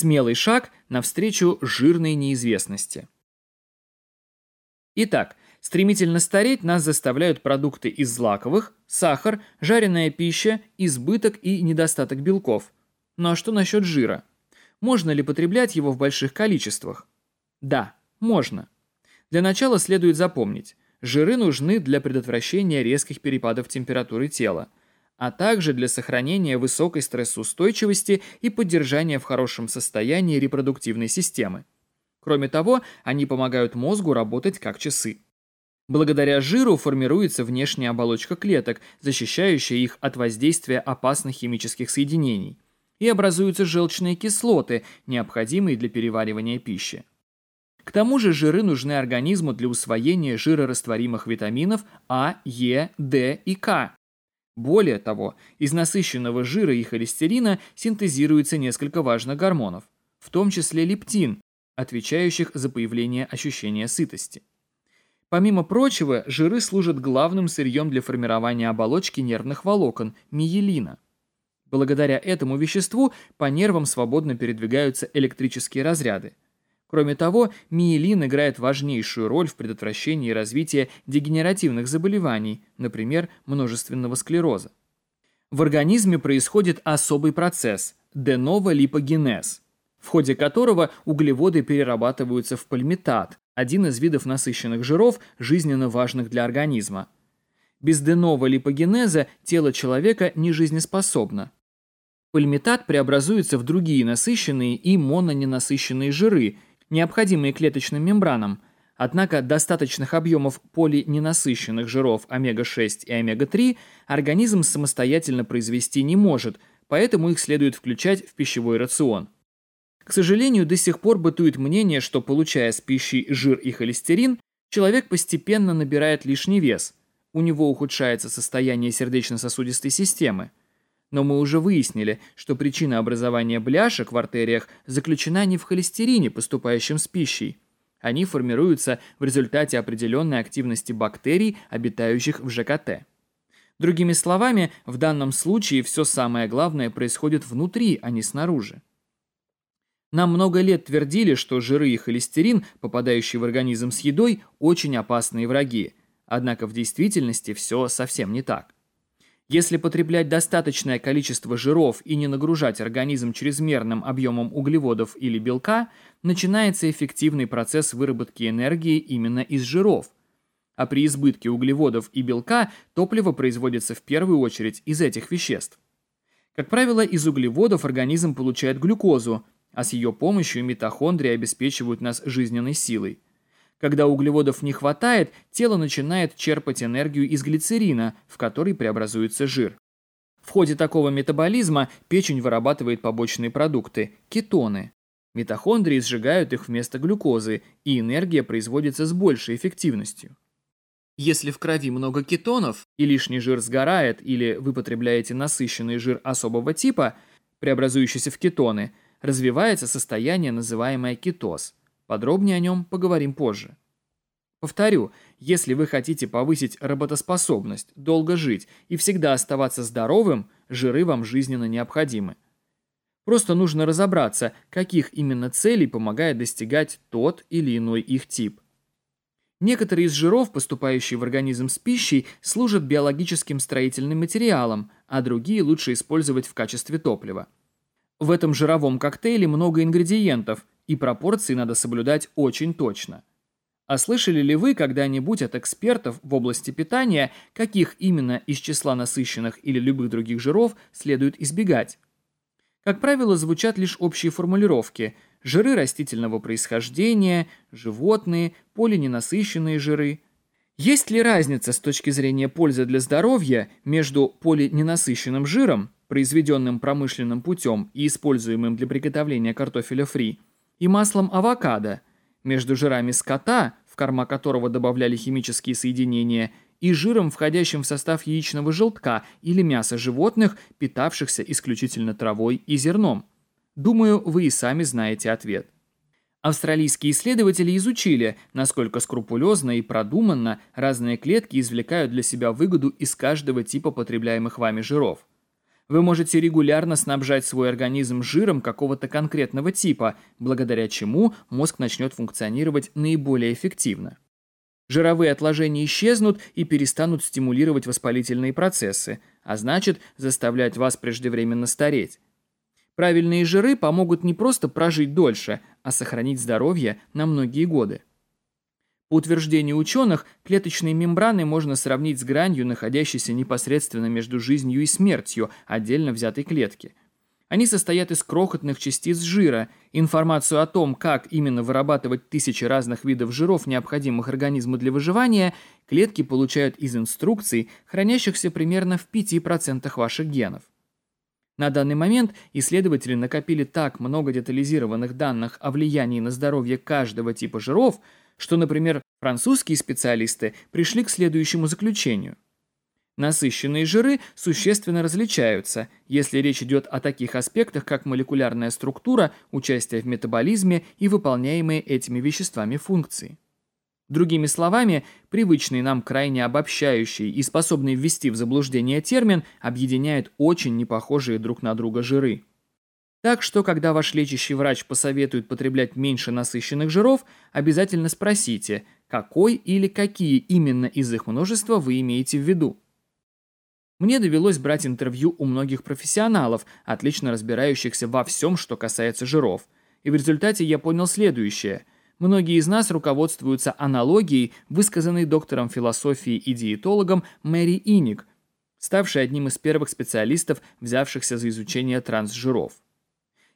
Смелый шаг навстречу жирной неизвестности. Итак, стремительно стареть нас заставляют продукты из злаковых, сахар, жареная пища, избыток и недостаток белков. Ну а что насчет жира? Можно ли потреблять его в больших количествах? Да, можно. Для начала следует запомнить, жиры нужны для предотвращения резких перепадов температуры тела – а также для сохранения высокой стрессоустойчивости и поддержания в хорошем состоянии репродуктивной системы. Кроме того, они помогают мозгу работать как часы. Благодаря жиру формируется внешняя оболочка клеток, защищающая их от воздействия опасных химических соединений, и образуются желчные кислоты, необходимые для переваривания пищи. К тому же жиры нужны организму для усвоения жирорастворимых витаминов А, Е, Д и К, более того, из насыщенного жира и холестерина синтезируется несколько важных гормонов, в том числе лептин, отвечающих за появление ощущения сытости. Помимо прочего, жиры служат главным сырьем для формирования оболочки нервных волокон – миелина. Благодаря этому веществу по нервам свободно передвигаются электрические разряды – Кроме того, миелин играет важнейшую роль в предотвращении развития дегенеративных заболеваний, например, множественного склероза. В организме происходит особый процесс – деново-липогенез, в ходе которого углеводы перерабатываются в пальмитат, один из видов насыщенных жиров, жизненно важных для организма. Без деново-липогенеза тело человека не жизнеспособно. Пальмитат преобразуется в другие насыщенные и мононенасыщенные жиры – необходимые клеточным мембранам, однако достаточных объемов полиненасыщенных жиров омега-6 и омега-3 организм самостоятельно произвести не может, поэтому их следует включать в пищевой рацион. К сожалению, до сих пор бытует мнение, что получая с пищей жир и холестерин, человек постепенно набирает лишний вес. У него ухудшается состояние сердечно-сосудистой системы. Но мы уже выяснили, что причина образования бляшек в артериях заключена не в холестерине, поступающем с пищей. Они формируются в результате определенной активности бактерий, обитающих в ЖКТ. Другими словами, в данном случае все самое главное происходит внутри, а не снаружи. Нам много лет твердили, что жиры и холестерин, попадающие в организм с едой, очень опасные враги. Однако в действительности все совсем не так. Если потреблять достаточное количество жиров и не нагружать организм чрезмерным объемом углеводов или белка, начинается эффективный процесс выработки энергии именно из жиров. А при избытке углеводов и белка топливо производится в первую очередь из этих веществ. Как правило, из углеводов организм получает глюкозу, а с ее помощью митохондрии обеспечивают нас жизненной силой – когда углеводов не хватает, тело начинает черпать энергию из глицерина, в который преобразуется жир. В ходе такого метаболизма печень вырабатывает побочные продукты – кетоны. Митохондрии сжигают их вместо глюкозы, и энергия производится с большей эффективностью. Если в крови много кетонов, и лишний жир сгорает, или вы потребляете насыщенный жир особого типа, преобразующийся в кетоны, развивается состояние, называемое кетоз – Подробнее о нем поговорим позже. Повторю, если вы хотите повысить работоспособность, долго жить и всегда оставаться здоровым, жиры вам жизненно необходимы. Просто нужно разобраться, каких именно целей помогает достигать тот или иной их тип. Некоторые из жиров, поступающие в организм с пищей, служат биологическим строительным материалом, а другие лучше использовать в качестве топлива. В этом жировом коктейле много ингредиентов, и пропорции надо соблюдать очень точно. А слышали ли вы когда-нибудь от экспертов в области питания, каких именно из числа насыщенных или любых других жиров следует избегать? Как правило, звучат лишь общие формулировки – жиры растительного происхождения, животные, полиненасыщенные жиры. Есть ли разница с точки зрения пользы для здоровья между полиненасыщенным жиром, произведенным промышленным путем и используемым для приготовления картофеля фри, и маслом авокадо. Между жирами скота, в корма которого добавляли химические соединения, и жиром, входящим в состав яичного желтка или мяса животных, питавшихся исключительно травой и зерном. Думаю, вы и сами знаете ответ. Австралийские исследователи изучили, насколько скрупулезно и продуманно разные клетки извлекают для себя выгоду из каждого типа потребляемых вами жиров. Вы можете регулярно снабжать свой организм жиром какого-то конкретного типа, благодаря чему мозг начнет функционировать наиболее эффективно. Жировые отложения исчезнут и перестанут стимулировать воспалительные процессы, а значит заставлять вас преждевременно стареть. Правильные жиры помогут не просто прожить дольше, а сохранить здоровье на многие годы. По утверждению ученых, клеточные мембраны можно сравнить с гранью, находящейся непосредственно между жизнью и смертью отдельно взятой клетки. Они состоят из крохотных частиц жира. Информацию о том, как именно вырабатывать тысячи разных видов жиров, необходимых организму для выживания, клетки получают из инструкций, хранящихся примерно в 5% ваших генов. На данный момент исследователи накопили так много детализированных данных о влиянии на здоровье каждого типа жиров – что, например, французские специалисты пришли к следующему заключению. Насыщенные жиры существенно различаются, если речь идет о таких аспектах, как молекулярная структура, участие в метаболизме и выполняемые этими веществами функции. Другими словами, привычный нам крайне обобщающий и способный ввести в заблуждение термин объединяет очень непохожие друг на друга жиры – так что, когда ваш лечащий врач посоветует потреблять меньше насыщенных жиров, обязательно спросите, какой или какие именно из их множества вы имеете в виду. Мне довелось брать интервью у многих профессионалов, отлично разбирающихся во всем, что касается жиров. И в результате я понял следующее. Многие из нас руководствуются аналогией, высказанной доктором философии и диетологом Мэри Иник, ставшей одним из первых специалистов, взявшихся за изучение трансжиров.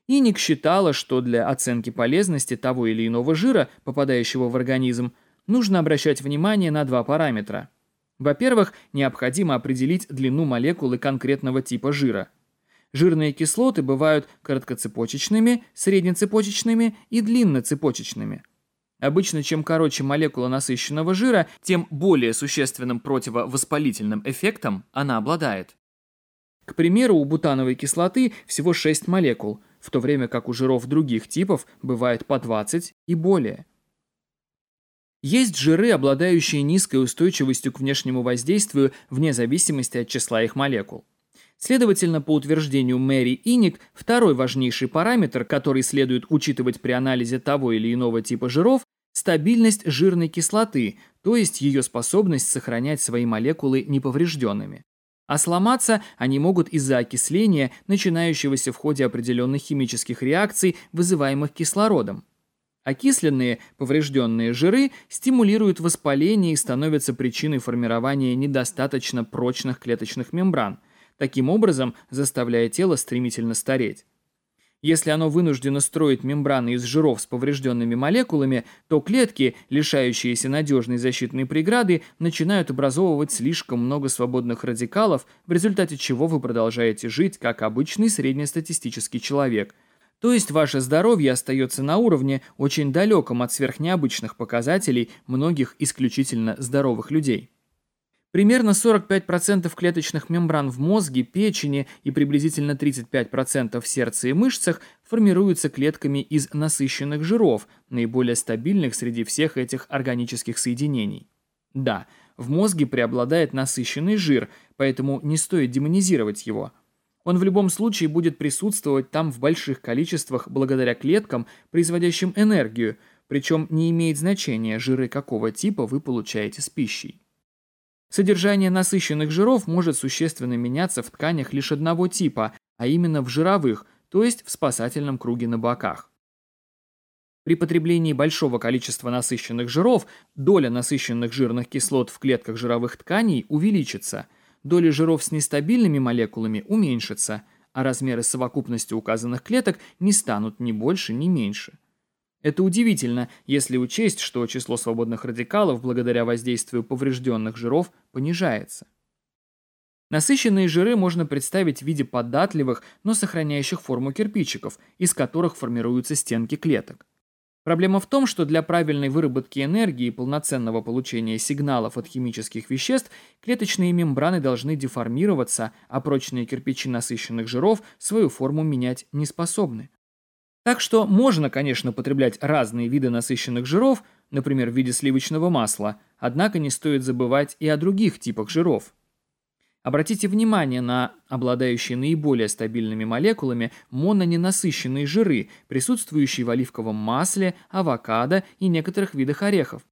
Иник считала, что для оценки полезности того или иного жира, попадающего в организм, нужно обращать внимание на два параметра. Во-первых, необходимо определить длину молекулы конкретного типа жира. Жирные кислоты бывают короткоцепочечными, среднецепочечными и длинноцепочечными. Обычно, чем короче молекула насыщенного жира, тем более существенным противовоспалительным эффектом она обладает. К примеру, у бутановой кислоты всего 6 молекул – в то время как у жиров других типов бывает по 20 и более. Есть жиры, обладающие низкой устойчивостью к внешнему воздействию вне зависимости от числа их молекул. Следовательно, по утверждению Мэри Иник, второй важнейший параметр, который следует учитывать при анализе того или иного типа жиров, стабильность жирной кислоты, то есть ее способность сохранять свои молекулы неповрежденными. А сломаться они могут из-за окисления, начинающегося в ходе определенных химических реакций, вызываемых кислородом. Окисленные, поврежденные жиры стимулируют воспаление и становятся причиной формирования недостаточно прочных клеточных мембран, таким образом заставляя тело стремительно стареть. Если оно вынуждено строить мембраны из жиров с поврежденными молекулами, то клетки, лишающиеся надежной защитной преграды, начинают образовывать слишком много свободных радикалов, в результате чего вы продолжаете жить как обычный среднестатистический человек. То есть ваше здоровье остается на уровне, очень далеком от сверхнеобычных показателей многих исключительно здоровых людей. Примерно 45% клеточных мембран в мозге, печени и приблизительно 35% в сердце и мышцах формируются клетками из насыщенных жиров, наиболее стабильных среди всех этих органических соединений. Да, в мозге преобладает насыщенный жир, поэтому не стоит демонизировать его. Он в любом случае будет присутствовать там в больших количествах благодаря клеткам, производящим энергию, причем не имеет значения, жиры какого типа вы получаете с пищей. Содержание насыщенных жиров может существенно меняться в тканях лишь одного типа, а именно в жировых, то есть в спасательном круге на боках. При потреблении большого количества насыщенных жиров доля насыщенных жирных кислот в клетках жировых тканей увеличится, доля жиров с нестабильными молекулами уменьшится, а размеры совокупности указанных клеток не станут ни больше, ни меньше. Это удивительно, если учесть, что число свободных радикалов благодаря воздействию поврежденных жиров понижается. Насыщенные жиры можно представить в виде податливых, но сохраняющих форму кирпичиков, из которых формируются стенки клеток. Проблема в том, что для правильной выработки энергии и полноценного получения сигналов от химических веществ клеточные мембраны должны деформироваться, а прочные кирпичи насыщенных жиров свою форму менять не способны. Так что можно, конечно, потреблять разные виды насыщенных жиров, например, в виде сливочного масла, однако не стоит забывать и о других типах жиров. Обратите внимание на обладающие наиболее стабильными молекулами мононенасыщенные жиры, присутствующие в оливковом масле, авокадо и некоторых видах орехов.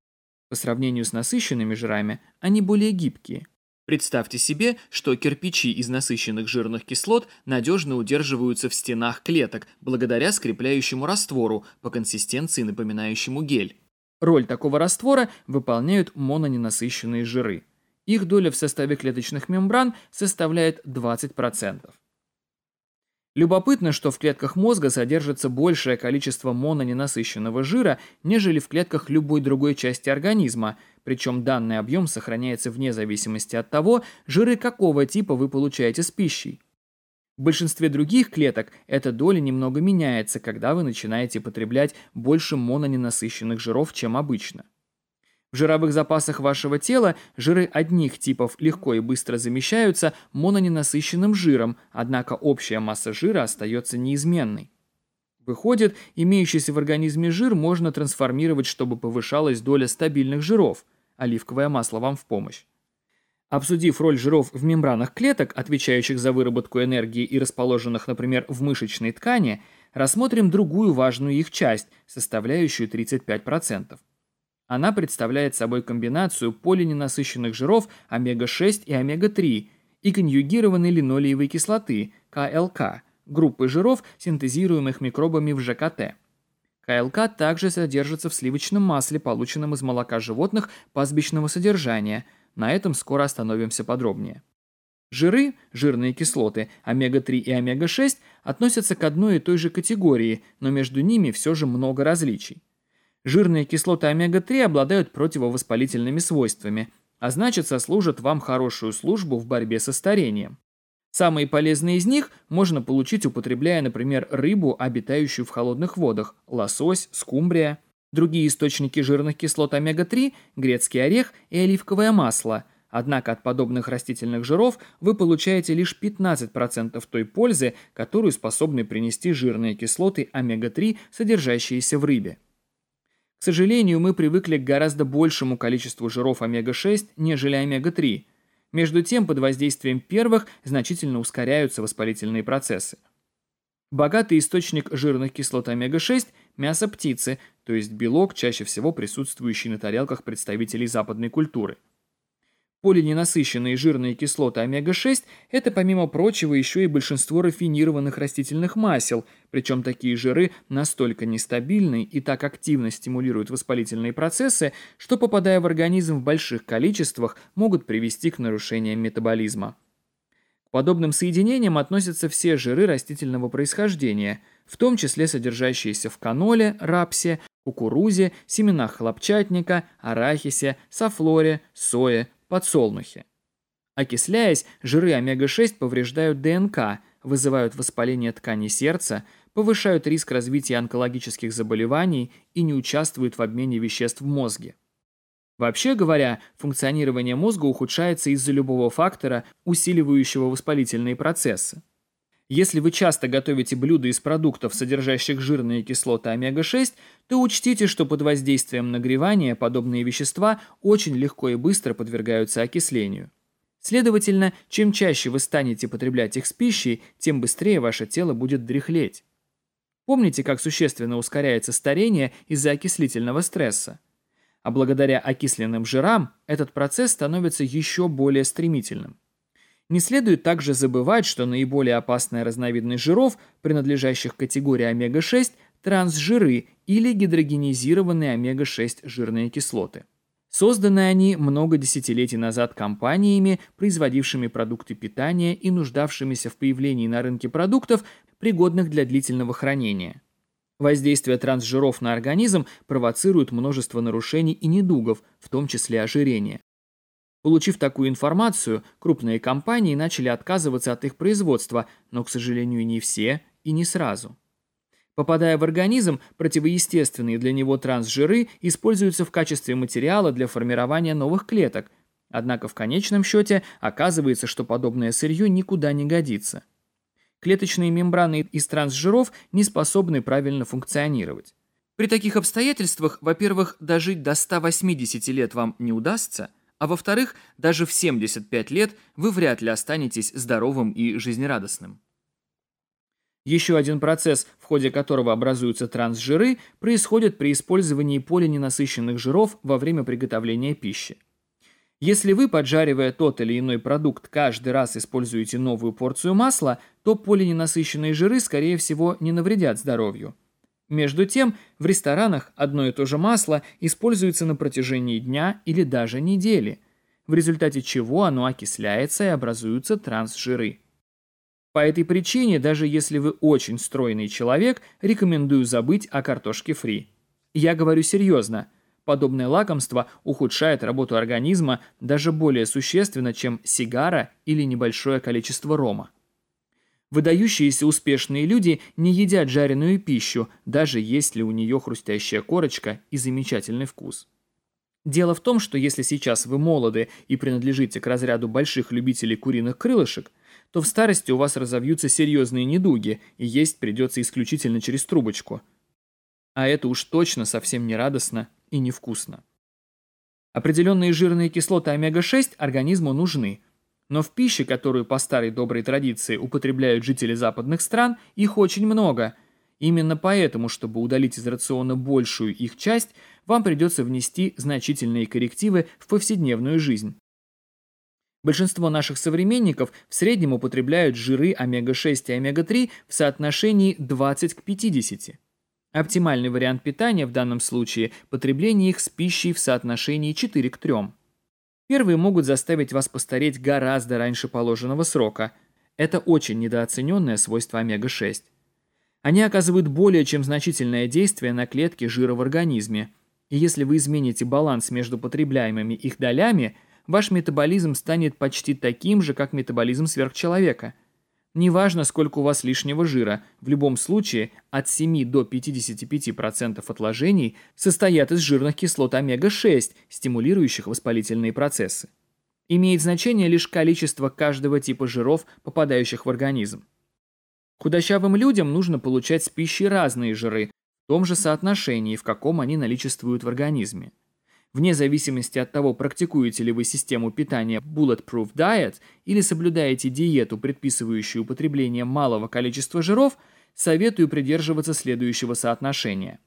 По сравнению с насыщенными жирами, они более гибкие. Представьте себе, что кирпичи из насыщенных жирных кислот надежно удерживаются в стенах клеток благодаря скрепляющему раствору, по консистенции напоминающему гель. Роль такого раствора выполняют мононенасыщенные жиры. Их доля в составе клеточных мембран составляет 20%. Любопытно, что в клетках мозга содержится большее количество мононенасыщенного жира, нежели в клетках любой другой части организма, причем данный объем сохраняется вне зависимости от того, жиры какого типа вы получаете с пищей. В большинстве других клеток эта доля немного меняется, когда вы начинаете потреблять больше мононенасыщенных жиров, чем обычно. В жировых запасах вашего тела жиры одних типов легко и быстро замещаются мононенасыщенным жиром, однако общая масса жира остается неизменной. Выходит, имеющийся в организме жир можно трансформировать, чтобы повышалась доля стабильных жиров. Оливковое масло вам в помощь. Обсудив роль жиров в мембранах клеток, отвечающих за выработку энергии и расположенных, например, в мышечной ткани, рассмотрим другую важную их часть, составляющую 35%. Она представляет собой комбинацию полиненасыщенных жиров омега-6 и омега-3 и конъюгированной линолеевой кислоты, КЛК, группы жиров, синтезируемых микробами в ЖКТ. КЛК также содержится в сливочном масле, полученном из молока животных пастбищного содержания. На этом скоро остановимся подробнее. Жиры, жирные кислоты, омега-3 и омега-6 относятся к одной и той же категории, но между ними все же много различий. Жирные кислоты омега-3 обладают противовоспалительными свойствами, а значит сослужат вам хорошую службу в борьбе со старением. Самые полезные из них можно получить, употребляя, например, рыбу, обитающую в холодных водах, лосось, скумбрия. Другие источники жирных кислот омега-3 – грецкий орех и оливковое масло. Однако от подобных растительных жиров вы получаете лишь 15% той пользы, которую способны принести жирные кислоты омега-3, содержащиеся в рыбе. К сожалению, мы привыкли к гораздо большему количеству жиров омега-6, нежели омега-3. Между тем, под воздействием первых значительно ускоряются воспалительные процессы. Богатый источник жирных кислот омега-6 – мясо птицы, то есть белок, чаще всего присутствующий на тарелках представителей западной культуры – Полиненасыщенные жирные кислоты омега-6 – это, помимо прочего, еще и большинство рафинированных растительных масел, причем такие жиры настолько нестабильны и так активно стимулируют воспалительные процессы, что, попадая в организм в больших количествах, могут привести к нарушениям метаболизма. К подобным соединениям относятся все жиры растительного происхождения, в том числе содержащиеся в каноле, рапсе, кукурузе, семенах хлопчатника, арахисе, софлоре, сое, подсолнухи. Окисляясь, жиры омега-6 повреждают ДНК, вызывают воспаление тканей сердца, повышают риск развития онкологических заболеваний и не участвуют в обмене веществ в мозге. Вообще говоря, функционирование мозга ухудшается из-за любого фактора, усиливающего воспалительные процессы. Если вы часто готовите блюда из продуктов, содержащих жирные кислоты омега-6, то учтите, что под воздействием нагревания подобные вещества очень легко и быстро подвергаются окислению. Следовательно, чем чаще вы станете потреблять их с пищей, тем быстрее ваше тело будет дряхлеть. Помните, как существенно ускоряется старение из-за окислительного стресса? А благодаря окисленным жирам этот процесс становится еще более стремительным. Не следует также забывать, что наиболее опасная разновидность жиров, принадлежащих к категории омега-6, трансжиры или гидрогенизированные омега-6 жирные кислоты. Созданы они много десятилетий назад компаниями, производившими продукты питания и нуждавшимися в появлении на рынке продуктов, пригодных для длительного хранения. Воздействие трансжиров на организм провоцирует множество нарушений и недугов, в том числе ожирение. Получив такую информацию, крупные компании начали отказываться от их производства, но, к сожалению, не все и не сразу. Попадая в организм, противоестественные для него трансжиры используются в качестве материала для формирования новых клеток, однако в конечном счете оказывается, что подобное сырье никуда не годится. Клеточные мембраны из трансжиров не способны правильно функционировать. При таких обстоятельствах, во-первых, дожить до 180 лет вам не удастся – а во-вторых, даже в 75 лет вы вряд ли останетесь здоровым и жизнерадостным. Еще один процесс, в ходе которого образуются трансжиры, происходит при использовании полиненасыщенных жиров во время приготовления пищи. Если вы, поджаривая тот или иной продукт, каждый раз используете новую порцию масла, то полиненасыщенные жиры, скорее всего, не навредят здоровью. Между тем, в ресторанах одно и то же масло используется на протяжении дня или даже недели, в результате чего оно окисляется и образуются трансжиры. По этой причине, даже если вы очень стройный человек, рекомендую забыть о картошке фри. Я говорю серьезно, подобное лакомство ухудшает работу организма даже более существенно, чем сигара или небольшое количество рома. Выдающиеся успешные люди не едят жареную пищу, даже если у нее хрустящая корочка и замечательный вкус. Дело в том, что если сейчас вы молоды и принадлежите к разряду больших любителей куриных крылышек, то в старости у вас разовьются серьезные недуги, и есть придется исключительно через трубочку. А это уж точно совсем не радостно и невкусно. Определенные жирные кислоты омега-6 организму нужны – но в пище, которую по старой доброй традиции употребляют жители западных стран, их очень много. Именно поэтому, чтобы удалить из рациона большую их часть, вам придется внести значительные коррективы в повседневную жизнь. Большинство наших современников в среднем употребляют жиры омега-6 и омега-3 в соотношении 20 к 50. Оптимальный вариант питания в данном случае – потребление их с пищей в соотношении 4 к 3. Первые могут заставить вас постареть гораздо раньше положенного срока. Это очень недооцененное свойство омега-6. Они оказывают более чем значительное действие на клетки жира в организме. И если вы измените баланс между потребляемыми их долями, ваш метаболизм станет почти таким же, как метаболизм сверхчеловека – Неважно, сколько у вас лишнего жира, в любом случае от 7 до 55% отложений состоят из жирных кислот омега-6, стимулирующих воспалительные процессы. Имеет значение лишь количество каждого типа жиров, попадающих в организм. Худощавым людям нужно получать с пищей разные жиры, в том же соотношении, в каком они наличествуют в организме. Вне зависимости от того, практикуете ли вы систему питания Bulletproof Diet или соблюдаете диету, предписывающую употребление малого количества жиров, советую придерживаться следующего соотношения.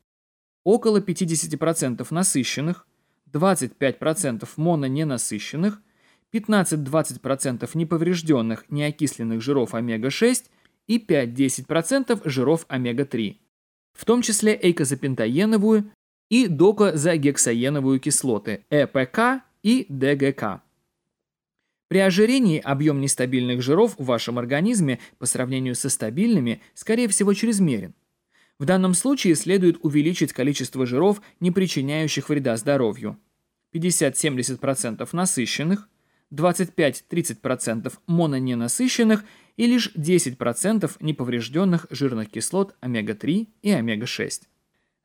Около 50% насыщенных, 25% мононенасыщенных, 15-20% неповрежденных неокисленных жиров омега-6 и 5-10% жиров омега-3, в том числе эйкозапентаеновую и докозагексаеновую кислоты ЭПК и ДГК. При ожирении объем нестабильных жиров в вашем организме по сравнению со стабильными, скорее всего, чрезмерен. В данном случае следует увеличить количество жиров, не причиняющих вреда здоровью. 50-70% насыщенных, 25-30% мононенасыщенных и лишь 10% неповрежденных жирных кислот омега-3 и омега-6.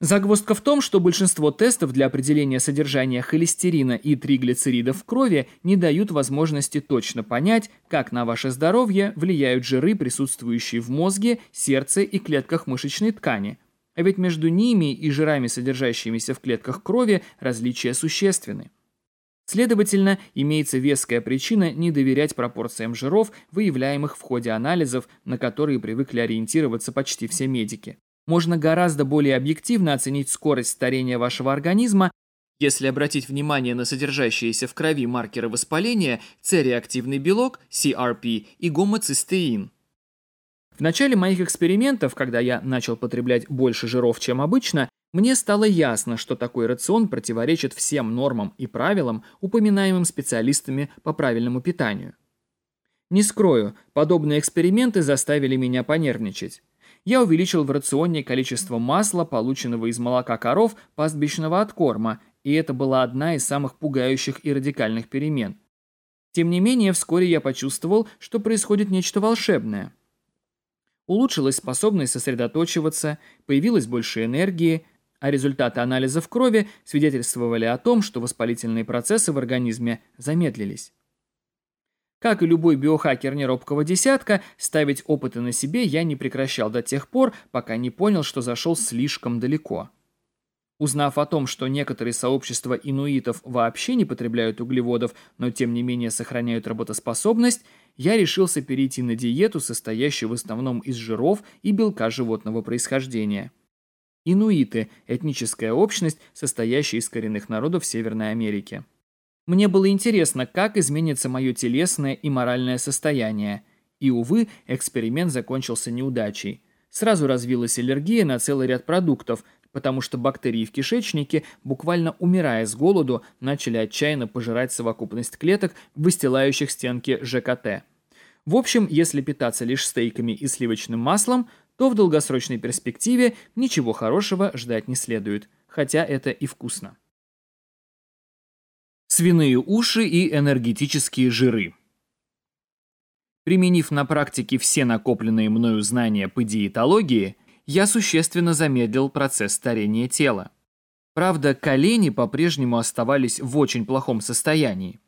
Загвоздка в том, что большинство тестов для определения содержания холестерина и триглицеридов в крови не дают возможности точно понять, как на ваше здоровье влияют жиры, присутствующие в мозге, сердце и клетках мышечной ткани. А ведь между ними и жирами, содержащимися в клетках крови, различия существенны. Следовательно, имеется веская причина не доверять пропорциям жиров, выявляемых в ходе анализов, на которые привыкли ориентироваться почти все медики можно гораздо более объективно оценить скорость старения вашего организма, если обратить внимание на содержащиеся в крови маркеры воспаления, С-реактивный белок, CRP и гомоцистеин. В начале моих экспериментов, когда я начал потреблять больше жиров, чем обычно, мне стало ясно, что такой рацион противоречит всем нормам и правилам, упоминаемым специалистами по правильному питанию. Не скрою, подобные эксперименты заставили меня понервничать я увеличил в рационе количество масла, полученного из молока коров, пастбищного откорма, и это была одна из самых пугающих и радикальных перемен. Тем не менее, вскоре я почувствовал, что происходит нечто волшебное. Улучшилась способность сосредоточиваться, появилось больше энергии, а результаты анализа в крови свидетельствовали о том, что воспалительные процессы в организме замедлились. Как и любой биохакер неробкого десятка, ставить опыты на себе я не прекращал до тех пор, пока не понял, что зашел слишком далеко. Узнав о том, что некоторые сообщества инуитов вообще не потребляют углеводов, но тем не менее сохраняют работоспособность, я решился перейти на диету, состоящую в основном из жиров и белка животного происхождения. Инуиты – этническая общность, состоящая из коренных народов Северной Америки. Мне было интересно, как изменится мое телесное и моральное состояние. И, увы, эксперимент закончился неудачей. Сразу развилась аллергия на целый ряд продуктов, потому что бактерии в кишечнике, буквально умирая с голоду, начали отчаянно пожирать совокупность клеток, выстилающих стенки ЖКТ. В общем, если питаться лишь стейками и сливочным маслом, то в долгосрочной перспективе ничего хорошего ждать не следует, хотя это и вкусно свиные уши и энергетические жиры. Применив на практике все накопленные мною знания по диетологии, я существенно замедлил процесс старения тела. Правда, колени по-прежнему оставались в очень плохом состоянии.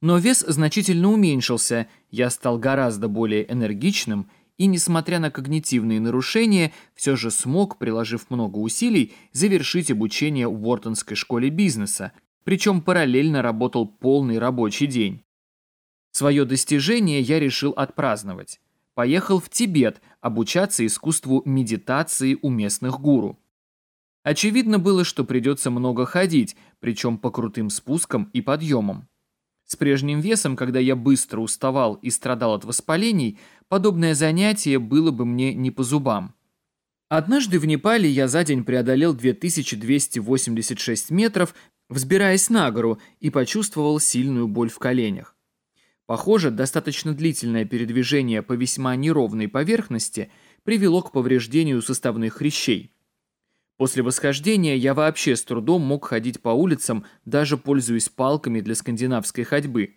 Но вес значительно уменьшился, я стал гораздо более энергичным и, несмотря на когнитивные нарушения, все же смог, приложив много усилий, завершить обучение в Уортонской школе бизнеса, причем параллельно работал полный рабочий день. Свое достижение я решил отпраздновать. Поехал в Тибет обучаться искусству медитации у местных гуру. Очевидно было, что придется много ходить, причем по крутым спускам и подъемам. С прежним весом, когда я быстро уставал и страдал от воспалений, подобное занятие было бы мне не по зубам. Однажды в Непале я за день преодолел 2286 метров взбираясь на гору, и почувствовал сильную боль в коленях. Похоже, достаточно длительное передвижение по весьма неровной поверхности привело к повреждению суставных хрящей. После восхождения я вообще с трудом мог ходить по улицам, даже пользуясь палками для скандинавской ходьбы.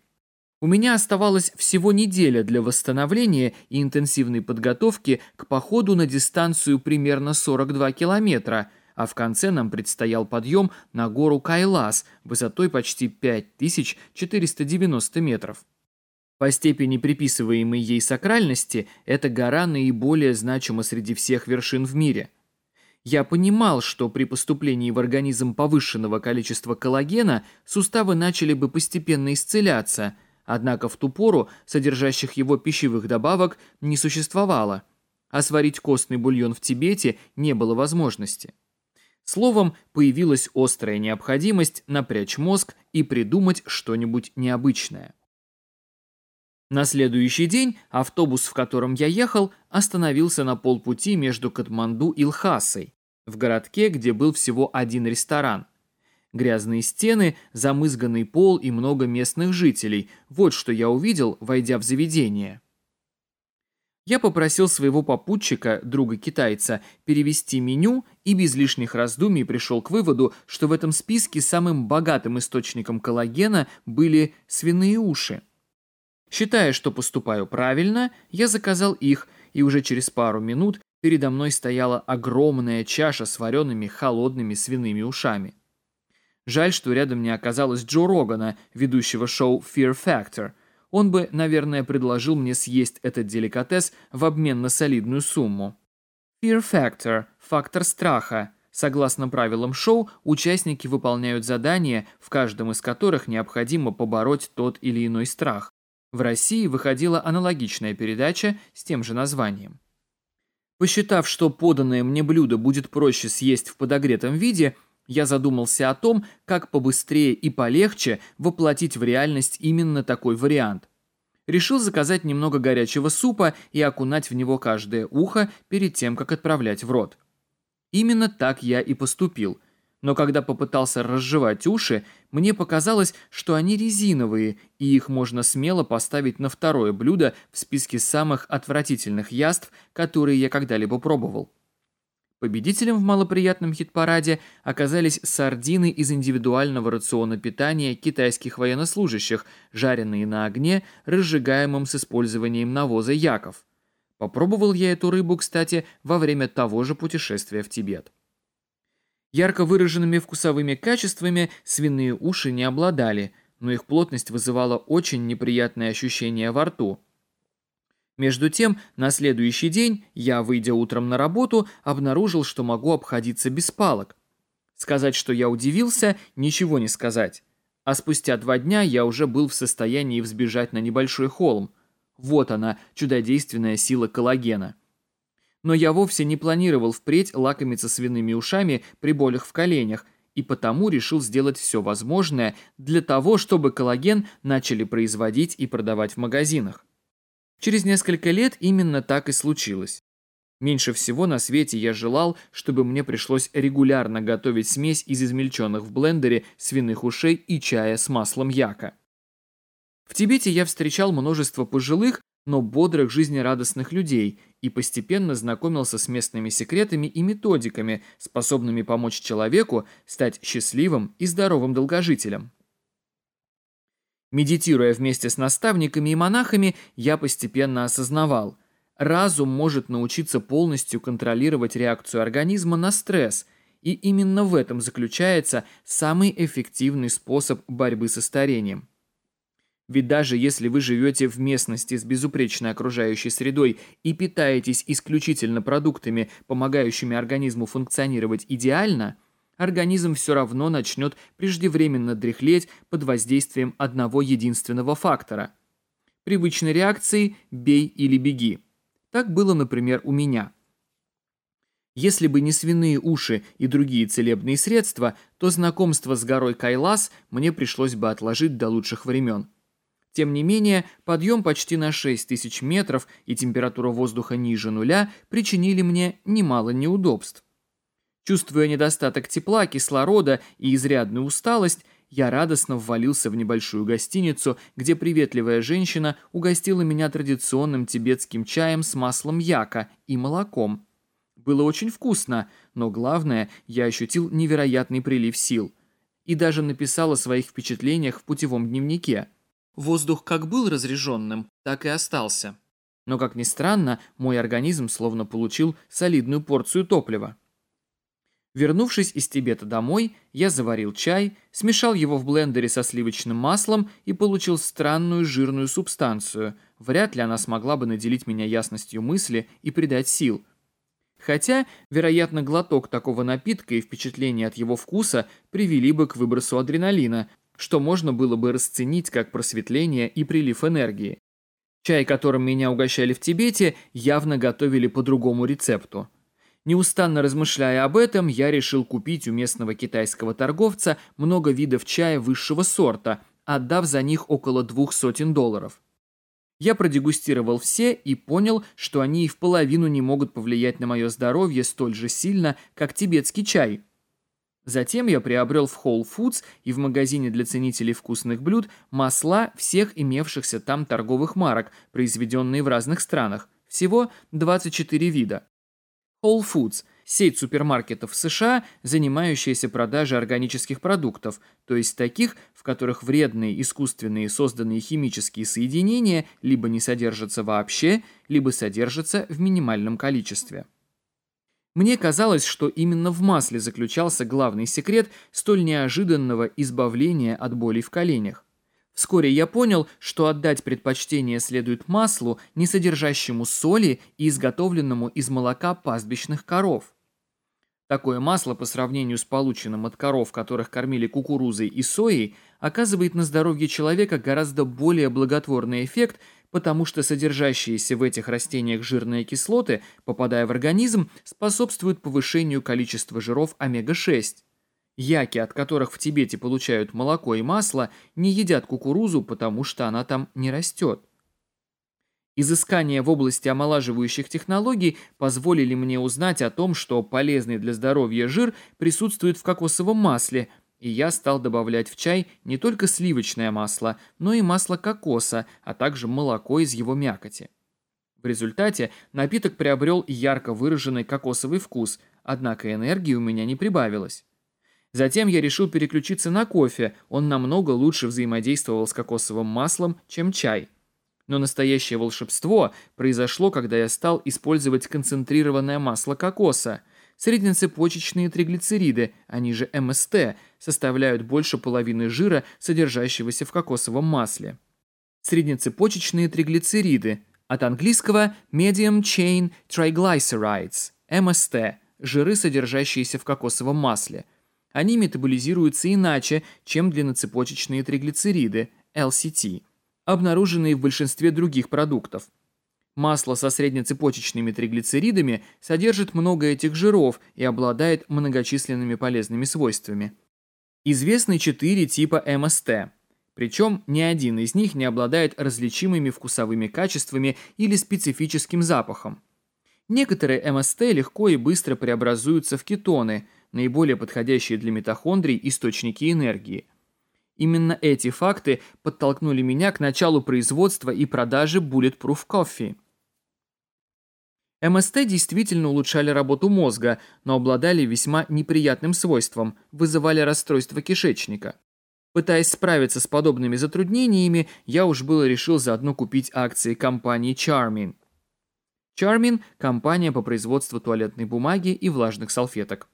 У меня оставалось всего неделя для восстановления и интенсивной подготовки к походу на дистанцию примерно 42 километра – а в конце нам предстоял подъем на гору Кайлас высотой почти 5490 метров. По степени приписываемой ей сакральности, эта гора наиболее значима среди всех вершин в мире. Я понимал, что при поступлении в организм повышенного количества коллагена суставы начали бы постепенно исцеляться, однако в ту пору содержащих его пищевых добавок не существовало, а сварить костный бульон в Тибете не было возможности. Словом, появилась острая необходимость напрячь мозг и придумать что-нибудь необычное. На следующий день автобус, в котором я ехал, остановился на полпути между Катманду и Лхасой, в городке, где был всего один ресторан. Грязные стены, замызганный пол и много местных жителей – вот что я увидел, войдя в заведение. Я попросил своего попутчика, друга-китайца, перевести меню и без лишних раздумий пришел к выводу, что в этом списке самым богатым источником коллагена были свиные уши. Считая, что поступаю правильно, я заказал их, и уже через пару минут передо мной стояла огромная чаша с вареными холодными свиными ушами. Жаль, что рядом не оказалось Джо Рогана, ведущего шоу Fear Factor – он бы, наверное, предложил мне съесть этот деликатес в обмен на солидную сумму. Fear Factor – фактор страха. Согласно правилам шоу, участники выполняют задания, в каждом из которых необходимо побороть тот или иной страх. В России выходила аналогичная передача с тем же названием. Посчитав, что поданное мне блюдо будет проще съесть в подогретом виде – я задумался о том, как побыстрее и полегче воплотить в реальность именно такой вариант. Решил заказать немного горячего супа и окунать в него каждое ухо перед тем, как отправлять в рот. Именно так я и поступил. Но когда попытался разжевать уши, мне показалось, что они резиновые, и их можно смело поставить на второе блюдо в списке самых отвратительных яств, которые я когда-либо пробовал. Победителем в малоприятном хит-параде оказались сардины из индивидуального рациона питания китайских военнослужащих, жареные на огне, разжигаемом с использованием навоза яков. Попробовал я эту рыбу, кстати, во время того же путешествия в Тибет. Ярко выраженными вкусовыми качествами свиные уши не обладали, но их плотность вызывала очень неприятное ощущение во рту – между тем, на следующий день я, выйдя утром на работу, обнаружил, что могу обходиться без палок. Сказать, что я удивился, ничего не сказать. А спустя два дня я уже был в состоянии взбежать на небольшой холм. Вот она, чудодейственная сила коллагена. Но я вовсе не планировал впредь лакомиться свиными ушами при болях в коленях, и потому решил сделать все возможное для того, чтобы коллаген начали производить и продавать в магазинах. Через несколько лет именно так и случилось. Меньше всего на свете я желал, чтобы мне пришлось регулярно готовить смесь из измельченных в блендере свиных ушей и чая с маслом яка. В Тибете я встречал множество пожилых, но бодрых жизнерадостных людей и постепенно знакомился с местными секретами и методиками, способными помочь человеку стать счастливым и здоровым долгожителем. Медитируя вместе с наставниками и монахами, я постепенно осознавал, разум может научиться полностью контролировать реакцию организма на стресс, и именно в этом заключается самый эффективный способ борьбы со старением. Ведь даже если вы живете в местности с безупречной окружающей средой и питаетесь исключительно продуктами, помогающими организму функционировать идеально – организм все равно начнет преждевременно дряхлеть под воздействием одного единственного фактора. Привычной реакции «бей или беги». Так было, например, у меня. Если бы не свиные уши и другие целебные средства, то знакомство с горой Кайлас мне пришлось бы отложить до лучших времен. Тем не менее, подъем почти на 6000 метров и температура воздуха ниже нуля причинили мне немало неудобств. Чувствуя недостаток тепла, кислорода и изрядную усталость, я радостно ввалился в небольшую гостиницу, где приветливая женщина угостила меня традиционным тибетским чаем с маслом яка и молоком. Было очень вкусно, но главное, я ощутил невероятный прилив сил. И даже написал о своих впечатлениях в путевом дневнике. Воздух как был разреженным, так и остался. Но, как ни странно, мой организм словно получил солидную порцию топлива. Вернувшись из Тибета домой, я заварил чай, смешал его в блендере со сливочным маслом и получил странную жирную субстанцию. Вряд ли она смогла бы наделить меня ясностью мысли и придать сил. Хотя, вероятно, глоток такого напитка и впечатление от его вкуса привели бы к выбросу адреналина, что можно было бы расценить как просветление и прилив энергии. Чай, которым меня угощали в Тибете, явно готовили по другому рецепту. Неустанно размышляя об этом, я решил купить у местного китайского торговца много видов чая высшего сорта, отдав за них около двух сотен долларов. Я продегустировал все и понял, что они и в половину не могут повлиять на мое здоровье столь же сильно, как тибетский чай. Затем я приобрел в Whole Foods и в магазине для ценителей вкусных блюд масла всех имевшихся там торговых марок, произведенные в разных странах. Всего 24 вида. Whole Foods – сеть супермаркетов в США, занимающаяся продажей органических продуктов, то есть таких, в которых вредные искусственные созданные химические соединения либо не содержатся вообще, либо содержатся в минимальном количестве. Мне казалось, что именно в масле заключался главный секрет столь неожиданного избавления от болей в коленях. Вскоре я понял, что отдать предпочтение следует маслу, не содержащему соли и изготовленному из молока пастбищных коров. Такое масло по сравнению с полученным от коров, которых кормили кукурузой и соей, оказывает на здоровье человека гораздо более благотворный эффект, потому что содержащиеся в этих растениях жирные кислоты, попадая в организм, способствуют повышению количества жиров омега-6. Яки, от которых в Тибете получают молоко и масло, не едят кукурузу, потому что она там не растет. Изыскания в области омолаживающих технологий позволили мне узнать о том, что полезный для здоровья жир присутствует в кокосовом масле, и я стал добавлять в чай не только сливочное масло, но и масло кокоса, а также молоко из его мякоти. В результате напиток приобрел ярко выраженный кокосовый вкус, однако энергии у меня не прибавилось. Затем я решил переключиться на кофе, он намного лучше взаимодействовал с кокосовым маслом, чем чай. Но настоящее волшебство произошло, когда я стал использовать концентрированное масло кокоса. Среднецепочечные триглицериды, они же МСТ, составляют больше половины жира, содержащегося в кокосовом масле. Среднецепочечные триглицериды, от английского Medium Chain Triglycerides, МСТ, жиры, содержащиеся в кокосовом масле – они метаболизируются иначе, чем длинноцепочечные триглицериды, LCT, обнаруженные в большинстве других продуктов. Масло со среднецепочечными триглицеридами содержит много этих жиров и обладает многочисленными полезными свойствами. Известны четыре типа МСТ. Причем ни один из них не обладает различимыми вкусовыми качествами или специфическим запахом. Некоторые МСТ легко и быстро преобразуются в кетоны – наиболее подходящие для митохондрий источники энергии. Именно эти факты подтолкнули меня к началу производства и продажи Bulletproof Coffee. МСТ действительно улучшали работу мозга, но обладали весьма неприятным свойством, вызывали расстройство кишечника. Пытаясь справиться с подобными затруднениями, я уж было решил заодно купить акции компании Charmin. Charmin – компания по производству туалетной бумаги и влажных салфеток.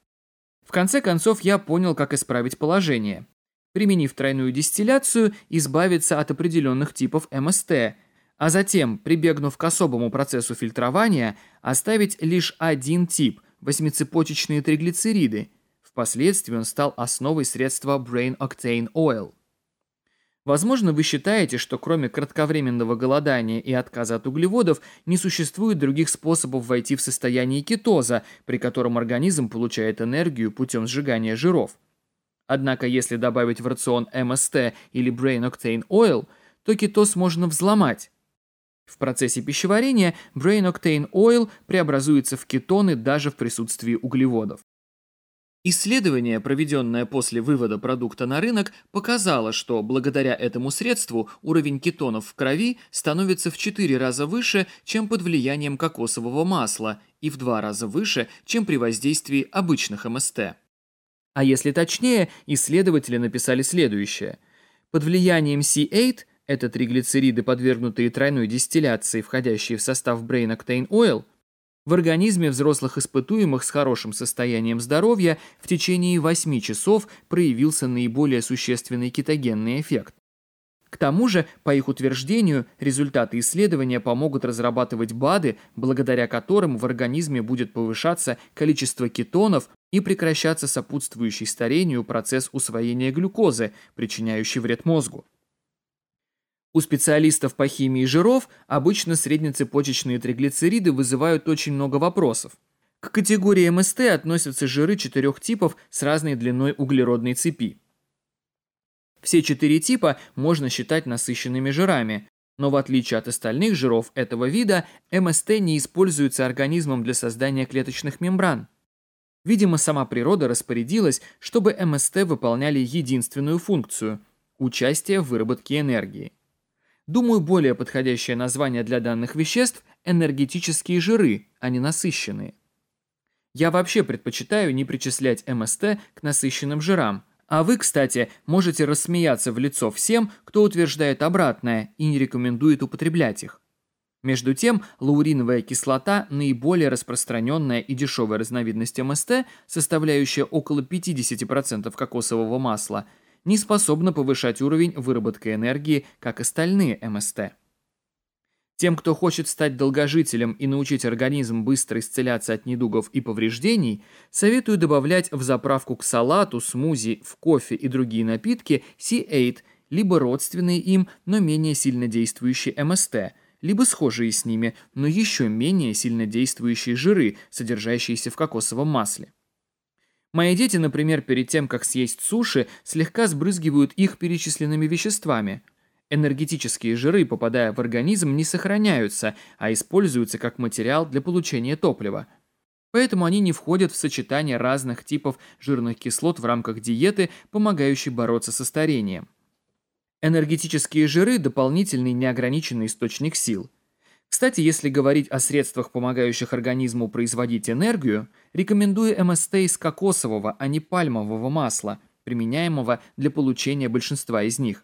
В конце концов, я понял, как исправить положение. Применив тройную дистилляцию, избавиться от определенных типов МСТ, а затем, прибегнув к особому процессу фильтрования, оставить лишь один тип – восьмицепочечные триглицериды. Впоследствии он стал основой средства Brain Octane Oil. Возможно, вы считаете, что кроме кратковременного голодания и отказа от углеводов не существует других способов войти в состояние кетоза, при котором организм получает энергию путем сжигания жиров. Однако, если добавить в рацион МСТ или Brain Octane Oil, то кетоз можно взломать. В процессе пищеварения Brain Octane Oil преобразуется в кетоны даже в присутствии углеводов. Исследование, проведенное после вывода продукта на рынок, показало, что благодаря этому средству уровень кетонов в крови становится в 4 раза выше, чем под влиянием кокосового масла, и в 2 раза выше, чем при воздействии обычных МСТ. А если точнее, исследователи написали следующее. Под влиянием C8 – это триглицериды, подвергнутые тройной дистилляции, входящие в состав Brain Octane Oil – в организме взрослых испытуемых с хорошим состоянием здоровья в течение 8 часов проявился наиболее существенный кетогенный эффект. К тому же, по их утверждению, результаты исследования помогут разрабатывать БАДы, благодаря которым в организме будет повышаться количество кетонов и прекращаться сопутствующий старению процесс усвоения глюкозы, причиняющий вред мозгу. У специалистов по химии жиров обычно среднецепочечные триглицериды вызывают очень много вопросов. К категории МСТ относятся жиры четырех типов с разной длиной углеродной цепи. Все четыре типа можно считать насыщенными жирами, но в отличие от остальных жиров этого вида, МСТ не используется организмом для создания клеточных мембран. Видимо, сама природа распорядилась, чтобы МСТ выполняли единственную функцию – участие в выработке энергии. Думаю, более подходящее название для данных веществ – энергетические жиры, а не насыщенные. Я вообще предпочитаю не причислять МСТ к насыщенным жирам. А вы, кстати, можете рассмеяться в лицо всем, кто утверждает обратное и не рекомендует употреблять их. Между тем, лауриновая кислота – наиболее распространенная и дешевая разновидность МСТ, составляющая около 50% кокосового масла – не способна повышать уровень выработки энергии, как остальные МСТ. Тем, кто хочет стать долгожителем и научить организм быстро исцеляться от недугов и повреждений, советую добавлять в заправку к салату, смузи, в кофе и другие напитки C8, либо родственные им, но менее сильно действующие МСТ, либо схожие с ними, но еще менее сильно действующие жиры, содержащиеся в кокосовом масле. Мои дети, например, перед тем, как съесть суши, слегка сбрызгивают их перечисленными веществами. Энергетические жиры, попадая в организм, не сохраняются, а используются как материал для получения топлива. Поэтому они не входят в сочетание разных типов жирных кислот в рамках диеты, помогающей бороться со старением. Энергетические жиры – дополнительный неограниченный источник сил – кстати, если говорить о средствах, помогающих организму производить энергию, рекомендую МСТ из кокосового, а не пальмового масла, применяемого для получения большинства из них.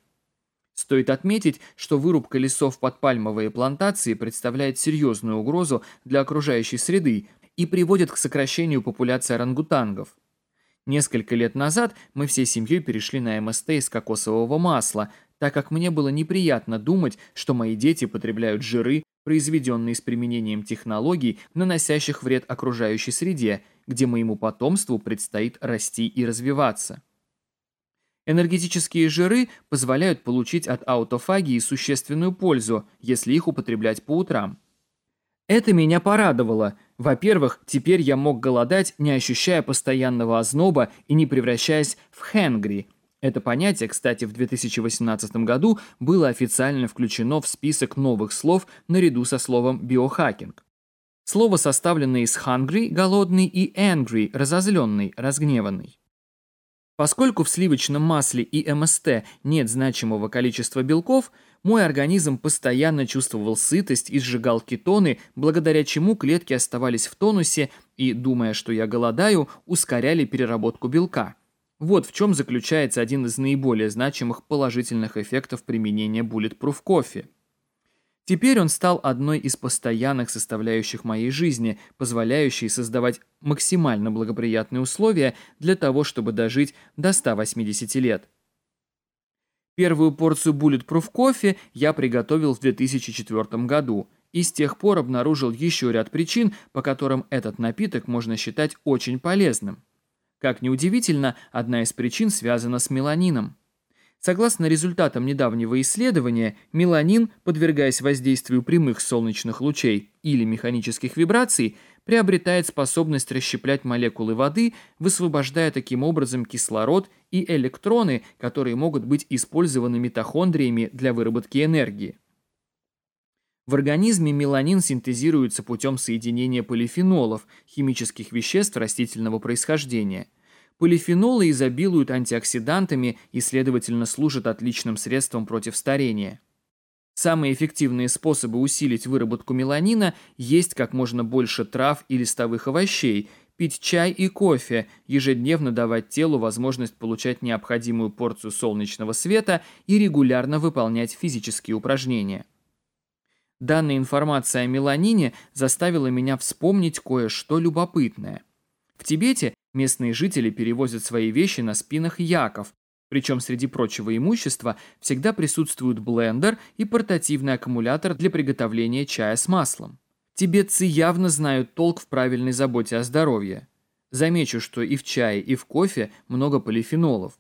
Стоит отметить, что вырубка лесов под пальмовые плантации представляет серьезную угрозу для окружающей среды и приводит к сокращению популяции орангутангов. Несколько лет назад мы всей семьей перешли на МСТ из кокосового масла, так как мне было неприятно думать, что мои дети потребляют жиры, произведенные с применением технологий, наносящих вред окружающей среде, где моему потомству предстоит расти и развиваться. Энергетические жиры позволяют получить от аутофагии существенную пользу, если их употреблять по утрам. Это меня порадовало. Во-первых, теперь я мог голодать, не ощущая постоянного озноба и не превращаясь в хенгри, это понятие, кстати, в 2018 году было официально включено в список новых слов наряду со словом «биохакинг». Слово составлено из «hungry» – «голодный» и «angry» – «разозленный», «разгневанный». Поскольку в сливочном масле и МСТ нет значимого количества белков, мой организм постоянно чувствовал сытость и сжигал кетоны, благодаря чему клетки оставались в тонусе и, думая, что я голодаю, ускоряли переработку белка – вот в чем заключается один из наиболее значимых положительных эффектов применения Bulletproof кофе. Теперь он стал одной из постоянных составляющих моей жизни, позволяющей создавать максимально благоприятные условия для того, чтобы дожить до 180 лет. Первую порцию Bulletproof кофе я приготовил в 2004 году и с тех пор обнаружил еще ряд причин, по которым этот напиток можно считать очень полезным. Как ни удивительно, одна из причин связана с меланином. Согласно результатам недавнего исследования, меланин, подвергаясь воздействию прямых солнечных лучей или механических вибраций, приобретает способность расщеплять молекулы воды, высвобождая таким образом кислород и электроны, которые могут быть использованы митохондриями для выработки энергии. В организме меланин синтезируется путем соединения полифенолов, химических веществ растительного происхождения. Полифенолы изобилуют антиоксидантами и, следовательно, служат отличным средством против старения. Самые эффективные способы усилить выработку меланина – есть как можно больше трав и листовых овощей, пить чай и кофе, ежедневно давать телу возможность получать необходимую порцию солнечного света и регулярно выполнять физические упражнения. Данная информация о меланине заставила меня вспомнить кое-что любопытное. В Тибете местные жители перевозят свои вещи на спинах яков, причем среди прочего имущества всегда присутствуют блендер и портативный аккумулятор для приготовления чая с маслом. Тибетцы явно знают толк в правильной заботе о здоровье. Замечу, что и в чае, и в кофе много полифенолов.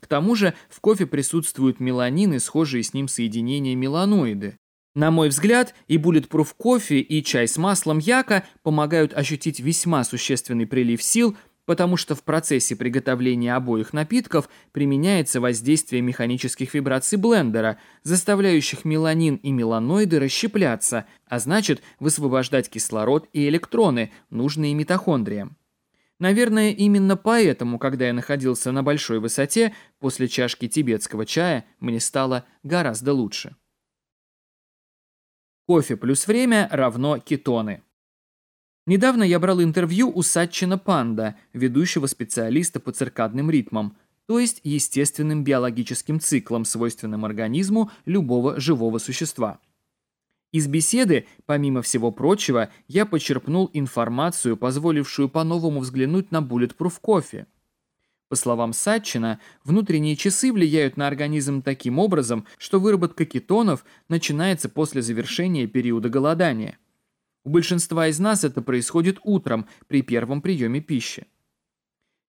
К тому же в кофе присутствуют меланины, схожие с ним соединения меланоиды, на мой взгляд, и Bulletproof кофе, и чай с маслом яка помогают ощутить весьма существенный прилив сил, потому что в процессе приготовления обоих напитков применяется воздействие механических вибраций блендера, заставляющих меланин и меланоиды расщепляться, а значит высвобождать кислород и электроны, нужные митохондриям. Наверное, именно поэтому, когда я находился на большой высоте, после чашки тибетского чая мне стало гораздо лучше. Кофе плюс время равно кетоны. Недавно я брал интервью у Сатчина Панда, ведущего специалиста по циркадным ритмам, то есть естественным биологическим циклам, свойственным организму любого живого существа. Из беседы, помимо всего прочего, я почерпнул информацию, позволившую по-новому взглянуть на Bulletproof кофе – по словам Сатчина, внутренние часы влияют на организм таким образом, что выработка кетонов начинается после завершения периода голодания. У большинства из нас это происходит утром при первом приеме пищи.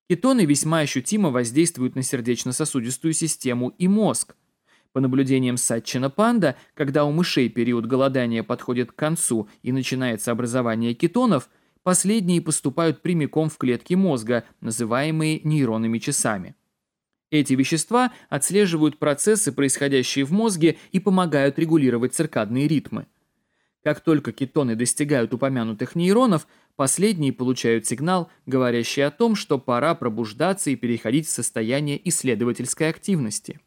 Кетоны весьма ощутимо воздействуют на сердечно-сосудистую систему и мозг. По наблюдениям Сатчина Панда, когда у мышей период голодания подходит к концу и начинается образование кетонов – Последние поступают прямиком в клетки мозга, называемые нейронными часами. Эти вещества отслеживают процессы, происходящие в мозге, и помогают регулировать циркадные ритмы. Как только кетоны достигают упомянутых нейронов, последние получают сигнал, говорящий о том, что пора пробуждаться и переходить в состояние исследовательской активности.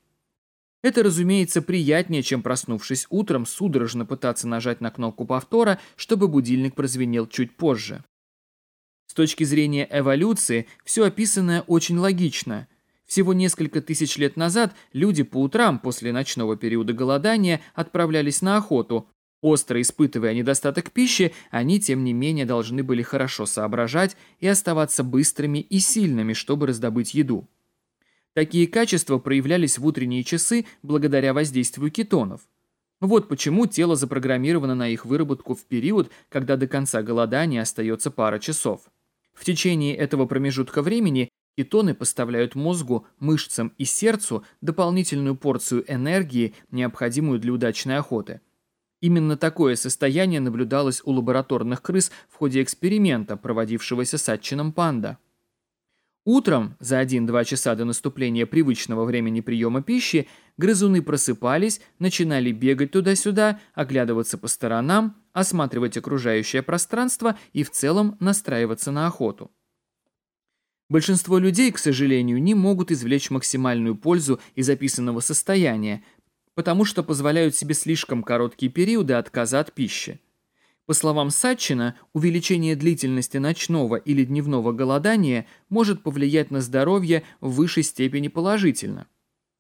Это, разумеется, приятнее, чем проснувшись утром, судорожно пытаться нажать на кнопку повтора, чтобы будильник прозвенел чуть позже. С точки зрения эволюции, все описанное очень логично. Всего несколько тысяч лет назад люди по утрам после ночного периода голодания отправлялись на охоту. Остро испытывая недостаток пищи, они, тем не менее, должны были хорошо соображать и оставаться быстрыми и сильными, чтобы раздобыть еду. Такие качества проявлялись в утренние часы благодаря воздействию кетонов. Вот почему тело запрограммировано на их выработку в период, когда до конца голодания остается пара часов. В течение этого промежутка времени кетоны поставляют мозгу, мышцам и сердцу дополнительную порцию энергии, необходимую для удачной охоты. Именно такое состояние наблюдалось у лабораторных крыс в ходе эксперимента, проводившегося с отчином панда. Утром, за 1-2 часа до наступления привычного времени приема пищи, грызуны просыпались, начинали бегать туда-сюда, оглядываться по сторонам, осматривать окружающее пространство и в целом настраиваться на охоту. Большинство людей, к сожалению, не могут извлечь максимальную пользу из описанного состояния, потому что позволяют себе слишком короткие периоды отказа от пищи. По словам Сатчина, увеличение длительности ночного или дневного голодания может повлиять на здоровье в высшей степени положительно.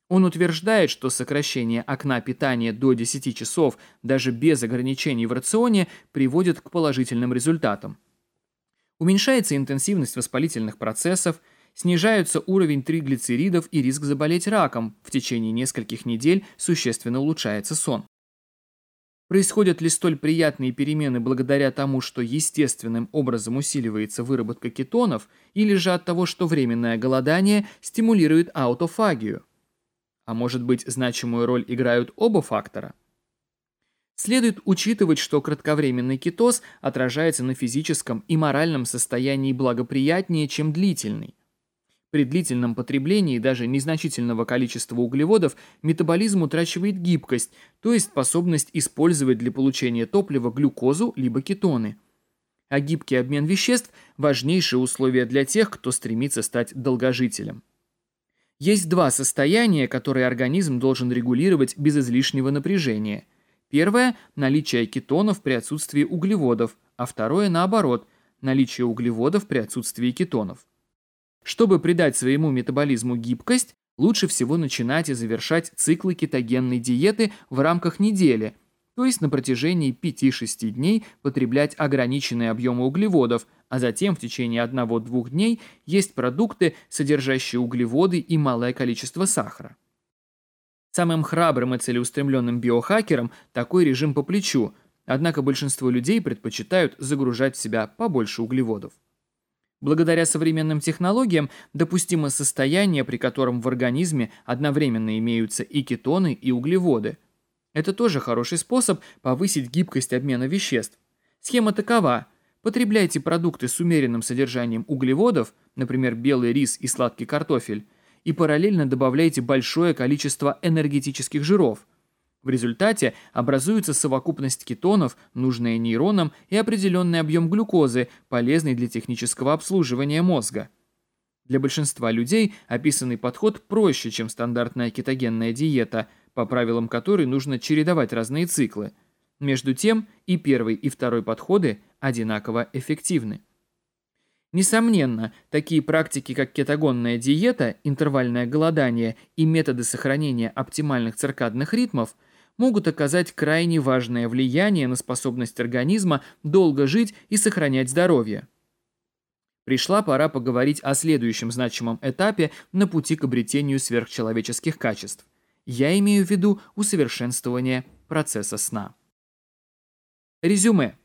Он утверждает, что сокращение окна питания до 10 часов даже без ограничений в рационе приводит к положительным результатам. Уменьшается интенсивность воспалительных процессов, снижается уровень триглицеридов и риск заболеть раком, в течение нескольких недель существенно улучшается сон. Происходят ли столь приятные перемены благодаря тому, что естественным образом усиливается выработка кетонов, или же от того, что временное голодание стимулирует аутофагию? А может быть, значимую роль играют оба фактора? Следует учитывать, что кратковременный кетоз отражается на физическом и моральном состоянии благоприятнее, чем длительный. При длительном потреблении даже незначительного количества углеводов метаболизм утрачивает гибкость, то есть способность использовать для получения топлива глюкозу либо кетоны. А гибкий обмен веществ – важнейшее условие для тех, кто стремится стать долгожителем. Есть два состояния, которые организм должен регулировать без излишнего напряжения. Первое – наличие кетонов при отсутствии углеводов, а второе – наоборот – наличие углеводов при отсутствии кетонов. Чтобы придать своему метаболизму гибкость, лучше всего начинать и завершать циклы кетогенной диеты в рамках недели, то есть на протяжении 5-6 дней потреблять ограниченные объемы углеводов, а затем в течение 1-2 дней есть продукты, содержащие углеводы и малое количество сахара. Самым храбрым и целеустремленным биохакерам такой режим по плечу, однако большинство людей предпочитают загружать в себя побольше углеводов. Благодаря современным технологиям допустимо состояние, при котором в организме одновременно имеются и кетоны, и углеводы. Это тоже хороший способ повысить гибкость обмена веществ. Схема такова. Потребляйте продукты с умеренным содержанием углеводов, например, белый рис и сладкий картофель, и параллельно добавляйте большое количество энергетических жиров, в результате образуется совокупность кетонов, нужная нейронам, и определенный объем глюкозы, полезный для технического обслуживания мозга. Для большинства людей описанный подход проще, чем стандартная кетогенная диета, по правилам которой нужно чередовать разные циклы. Между тем, и первый, и второй подходы одинаково эффективны. Несомненно, такие практики, как кетогонная диета, интервальное голодание и методы сохранения оптимальных циркадных ритмов – могут оказать крайне важное влияние на способность организма долго жить и сохранять здоровье. Пришла пора поговорить о следующем значимом этапе на пути к обретению сверхчеловеческих качеств. Я имею в виду усовершенствование процесса сна. Резюме.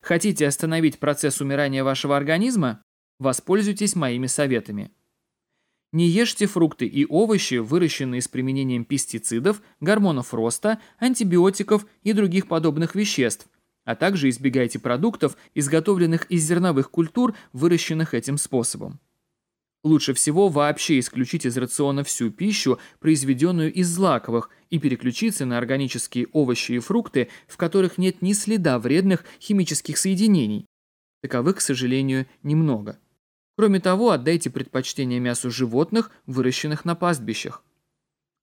Хотите остановить процесс умирания вашего организма? Воспользуйтесь моими советами. Не ешьте фрукты и овощи, выращенные с применением пестицидов, гормонов роста, антибиотиков и других подобных веществ, а также избегайте продуктов, изготовленных из зерновых культур, выращенных этим способом. Лучше всего вообще исключить из рациона всю пищу, произведенную из злаковых, и переключиться на органические овощи и фрукты, в которых нет ни следа вредных химических соединений. Таковых, к сожалению, немного. Кроме того, отдайте предпочтение мясу животных, выращенных на пастбищах.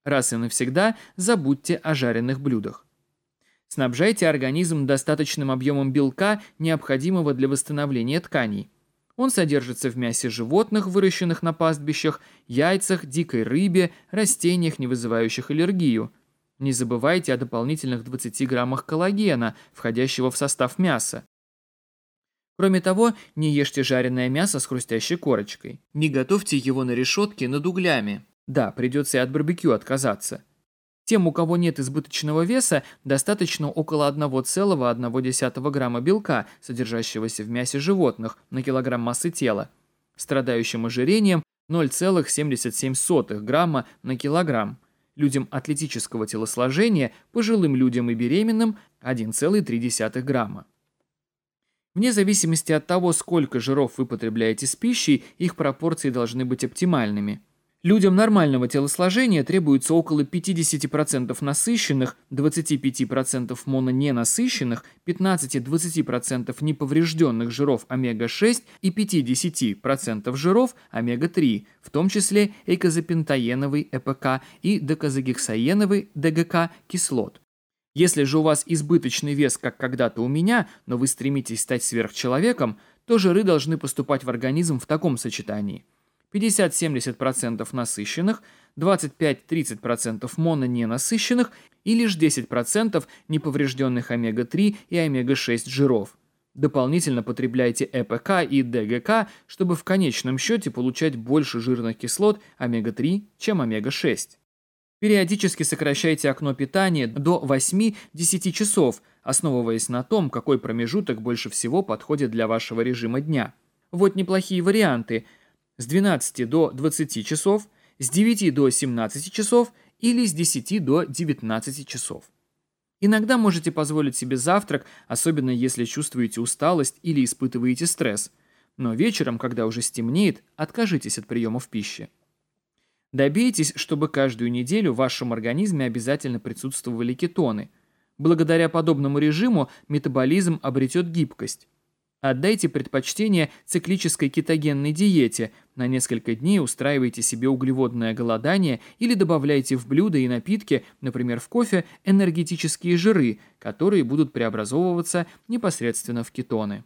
Раз и навсегда забудьте о жареных блюдах. Снабжайте организм достаточным объемом белка, необходимого для восстановления тканей. Он содержится в мясе животных, выращенных на пастбищах, яйцах, дикой рыбе, растениях, не вызывающих аллергию. Не забывайте о дополнительных 20 граммах коллагена, входящего в состав мяса. Кроме того, не ешьте жареное мясо с хрустящей корочкой. Не готовьте его на решетке над углями. Да, придется и от барбекю отказаться. Тем, у кого нет избыточного веса, достаточно около 1,1 грамма белка, содержащегося в мясе животных, на килограмм массы тела. Страдающим ожирением 0,77 грамма на килограмм. Людям атлетического телосложения, пожилым людям и беременным 1,3 грамма. Вне зависимости от того, сколько жиров вы потребляете с пищей, их пропорции должны быть оптимальными. Людям нормального телосложения требуется около 50% насыщенных, 25% мононенасыщенных, 15-20% неповрежденных жиров омега-6 и 50% жиров омега-3, в том числе эйкозапентаеновый ЭПК и доказагексаеновый ДГК кислот. Если же у вас избыточный вес, как когда-то у меня, но вы стремитесь стать сверхчеловеком, то жиры должны поступать в организм в таком сочетании. 50-70% насыщенных, 25-30% мононенасыщенных и лишь 10% неповрежденных омега-3 и омега-6 жиров. Дополнительно потребляйте ЭПК и ДГК, чтобы в конечном счете получать больше жирных кислот омега-3, чем омега-6. Периодически сокращайте окно питания до 8-10 часов, основываясь на том, какой промежуток больше всего подходит для вашего режима дня. Вот неплохие варианты. С 12 до 20 часов, с 9 до 17 часов или с 10 до 19 часов. Иногда можете позволить себе завтрак, особенно если чувствуете усталость или испытываете стресс. Но вечером, когда уже стемнеет, откажитесь от приемов пищи. Добейтесь, чтобы каждую неделю в вашем организме обязательно присутствовали кетоны. Благодаря подобному режиму метаболизм обретет гибкость. Отдайте предпочтение циклической кетогенной диете, на несколько дней устраивайте себе углеводное голодание или добавляйте в блюда и напитки, например в кофе, энергетические жиры, которые будут преобразовываться непосредственно в кетоны.